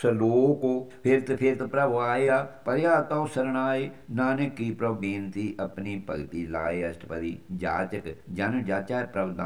ਸ਼ਲੋਕ ਫਿਰਤ ਫਿਰਤ ਪ੍ਰਭ ਆਇਆ ਪਰਿਆ ਤਉ ਸਰਣਾਏ, ਨਾਨਕ ਕੀ ਪ੍ਰਭ ਬੇਨਤੀ, ਆਪਣੀ ਭਗਤੀ ਲਾਏ ਅਸ਼ਟਪਦੀ ਜਾਚਕ, ਜਨ ਜਾਚਾ ਪ੍ਰਭ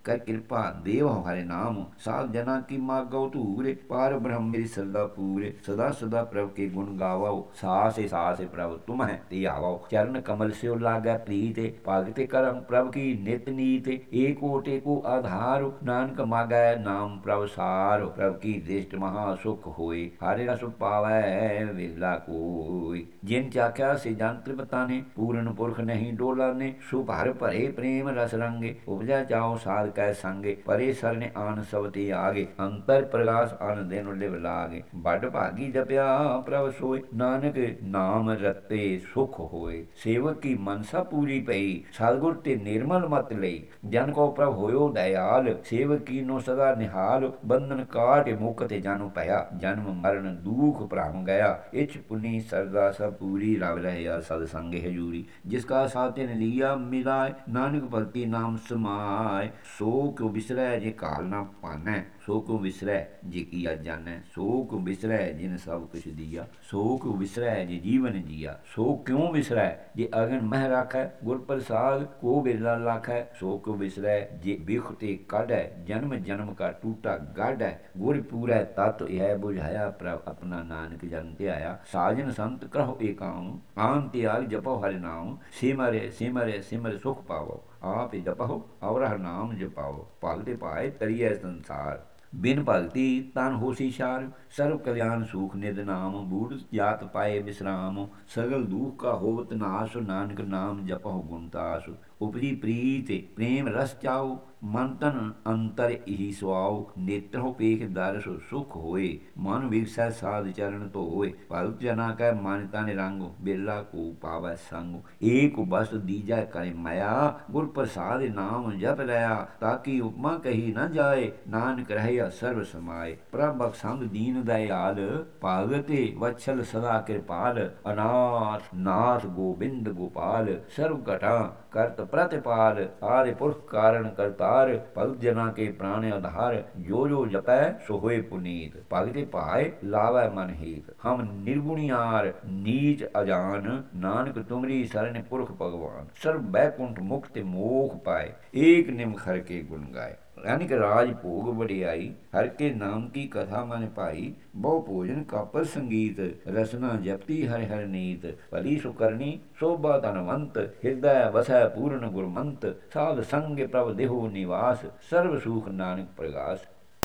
ਦਾਨ ਕਰ ਕਿਰਪਾ ਦੇਵ ਹਰਿ ਨਾਮ। ਸਾਧ ਜਨਾ ਕੀ ਮਾਗੋ ਧੂਰੇ ਪਾਰ ਬ੍ਰਹਮ ਮੇਰੀ ਸਰਦਾ ਪੂਰੇ। ਸਦਾ ਸਦਾ ਪ੍ਰਭ ਕੇ ਗੁਣ ਗਾਵੋ ਸਾਸੇ ਸਾਸੇ ਪ੍ਰਭ ਤੁਮ ਹੈ ਤੇ ਆਵੋ ਚਰਨ ਕਮਲ ਸਿਓ ਲਾਗੈ ਪ੍ਰੀਤੇ, ਭਗਤ ਕਰਮ ਪ੍ਰਭ ਕੀ ਨਿਤ ਨੀਤ। ਏਕੋ ਟੇਕੋ ਆਧਾਰ, ਨਾਨਕ ਮਾਗੈ ਨਾਮ ਪ੍ਰਭ ਸਾਰ। ਪ੍ਰਭ ਕੀ ਦ੍ਰਿਸ਼ਟ ਮਹਾ ਸੁਖ ਹੋਏ, ਹਰਿ ਰਸ ਪਾਵੈ ਵੇਲਾ ਕੋਈ। ਜਿਨ ਚਾਖਿਆ ਸੇ ਜੰਤਰ ਬਤਾਨੇ, ਪੂਰਨ ਪੁਰਖ ਨਹੀਂ ਡੋਲਾ ਨੇ ਸੁਭ ਹਰ ਭਰੇ ਪ੍ਰੇਮ ਰਸ ਰੰਗੇ, ਉਪਜਾ ਜਾਓ ਸਾਧ ਕੈ ਸੰਗੇ, ਪਰੇ ਸਰਨੇ ਆਨ ਸਵਤੀ ਆਗੇ। ਅੰਤਰ ਪ੍ਰਗਾਸ ਆਨ ਦੇਨੁ ਲਿਵ ਲਾਗੇ ਵੱਡ ਭਾਗੀ ਜਪਿਆ, ਪ੍ਰਭ ਸੋਏ, ਨਾਨਕ ਨਾਮ ਰਤੇ ਸੁਖ ਹੋਏ। ਸੇਵਕ ਕੀ ਮਨਸਾ ਪੂਰੀ ਪਈ, ਸਤਗੁਰ ਤੇ ਨਿਰਮਲ ਮਤ ਲਈ। ਜਨ ਕੋ ਪ੍ਰਭ ਹੋਇਓ ਦਇਆਲ, ਸੇਵਕ ਕੀ ਨੋ ਸਦਾ ਨਿਹਾਲ। ਬੰਧਨ ਕਾਟ ਮੁਖ ਤੇ ਜਾਨੁ ਭਇਆ। ਜਨਮ ਮਰਨ ਦੁਖ ਭ੍ਰਮ ਗਿਆ। ਇਛ ਪੁਨੀ ਸਰਦਾ ਸਭ ਪੂਰੀ ਰਵ ਰਹਿਆ ਸਦ ਸੰਗੇ ਹਜੂਰੀ। ਜਿਸ ਕਾ ਸਾਥੇ ਨੇ ਲਿਆ, ਮਿਲਾਏ। ਨਾਨਕ ਭਗਤੀ ਨਾਮ ਸਮਾਏ। ਸੋ ਕਿਉ ਬਿਸਰੈ ਜੇ ਕਾਲ ਨਾ ਪਾਨੈ ਸੋ ਕਿਉ ਵਿਸਰੈ ਜੇ ਕੀਆ ਜਾਣੈ, ਸੋ ਕਿਉ ਬਿਸਰੈ ਜਿਨ ਸਭ ਕੁਛ ਦੀਆ, ਸੋ ਕਿਉ ਵਿਸਰੈ ਜੇ ਜੀਵਨ ਜੀਆ, ਸੋ ਕਿਉ ਵਿਸਰੈ ਜੇ ਅਗਨ ਮਹਿ ਰਾਖੈ, ਗੁਰ ਪ੍ਰਸਾਦ ਕੋ ਬਿਰਲਾ ਲਾਖੈ, ਸੋ ਕਿਉ ਵਿਸਰੈ ਜੇ ਬਿਖ ਕਾਢੈ, ਜਨਮ ਜਨਮ ਕਾ ਟੂਟਾ ਗਾਢੈ, ਗੁਰ ਪੂਰੈ ਤਤ ਇਹ ਬੁਝਾਇਆ ਪ੍ਰਭ ਆਪਣਾ ਨਾਨਕ ਜਨ ਤੇ ਆਇਆ ਸਾਜਨ ਸੰਤ ਕਰਹੁ ਏਕਾਮ ਆਨ ਤਿਆਗ ਜਪੋ ਹਰਿ ਨਾਮ ਸਿਮਰੇ ਸਿਮਰੇ ਸਿਮਰ ਸੁਖ ਪਾਵੋ, ਆਪ ਹੀ ਜਪੋ ਔਰ ਹਰ ਨਾਮ ਜਪਾਓ, ਭਗਤੇ ਪਾਏ ਤਰੀਐ ਸੰਸਾਰ। ਬਿਨ ਭਗਤੀ ਤਨ ਹੋਸੀ ਸ਼ਾਰ ਸਰਬ ਕਲਿਆਣ ਸੁਖ ਨਿਦ ਨਾਮ, ਬੂੜ ਜਾਤ ਪਾਏ ਵਿਸਰਾਮ ਸਗਲ ਦੁਖ ਕਾ ਹੋਵਤ ਨਾਸ, ਨਾਨਕ ਨਾਮ ਜਪਹੁ ਗੁਣ ਤਾਸ। ਉਪਜੀ ਪ੍ਰੀਤ, ਪ੍ਰੇਮ ਰਸ ਚਾਉ ਮਨ ਤਨ ਅੰਤਰ ਇਹੀ ਸੁਆਉ ਨੇਤਰੋ ਪੇਖ ਦਰਸ ਸੁਖ ਹੋਏ, ਮਨ ਵਿਗਸੈ ਸਾਧ ਚਰਨ ਧੋਏ। ਭਗਤ ਜਨਾ ਕੈ ਮਨ ਤਨ ਰੰਗ ਬੇਲਾ ਕੋ ਪਾਵੈ ਸੰਗ। ਏਕ ਬਸ ਦੀਜੈ ਕਰੇ ਮਾਇਆ, ਗੁਰ ਪ੍ਰਸਾਦ ਨਾਮ ਜਪ ਲਿਆ ਤਾਕੀ ਉਪਮਾ ਕਹੀ ਨ ਜਾਏ, ਨਾਨਕ ਰਹਿਆ ਸਰਬ ਸਮਾਏ। ਪ੍ਰਭ ਸੰਗ ਦੀਨ ਦਇਆਲ, ਭਗਤੇ ਵਛਲ ਸਦਾ ਕਿਰਪਾਲ। ਅਨਾਥ ਨਾਥ ਗੋਬਿੰਦ ਗੋਪਾਲ ਸਰਬ ਘਟਾ ਕਰਤ ਪ੍ਰਤਿਪਾਲ। ਆਰੇ ਪੁਰਖ ਕਾਰਨ ਕਰਤਾਰ ਭਗਤ ਜਨਾ ਕੇ ਪ੍ਰਾਣ ਆਧਾਰ, ਜੋ ਜੋ ਜਪੈ ਸੋ ਹੋਏ ਪੁਨੀਤ। ਭਗਤੇ ਭਾਏ ਲਾਵੈ ਮਨ ਹੀਤ। ਹਮ ਨਿਰਗੁਣਿਆਰ ਨੀਚ ਅਜਾਨ, ਨਾਨਕ ਤੁਮਰੀ ਸਰਣ ਪੁਰਖ ਭਗਵਾਨ। ਸਰਬ ਬੈਕੁੰਠ ਮੁਕਤ ਮੋਖ ਪਾਏ, ਏਕ ਨਿਮ ਖਰ ਕੇ ਗੁਣ ਗਾਏ। ਅਨੇਕ ਰਾਜ ਭੋਗ ਵਡਿਆਈ, ਹਰ ਕੇ ਨਾਮ ਕੀ ਕਥਾ ਮਨ ਭਾਈ, ਬਹੁ ਭੋਜਨ ਕਪ ਸੰਗੀਤ, ਰਸਨਾ ਜਪਤੀ ਹਰਿ ਹਰਿ ਨੀਤ, ਭਲੀ ਸੁਕਰਨੀ ਸੋਭਾ ਧਨਵੰਤ, ਹਿਰਦੈ ਵਸੈ ਪੂਰਨ ਗੁਰਮੰਤ, ਸਾਧ ਸੰਗ ਪ੍ਰਭ ਦੇਹੁ ਨਿਵਾਸ, ਸਰਬ ਸੁਖ ਨਾਨਕ ਪ੍ਰਗਾਸ।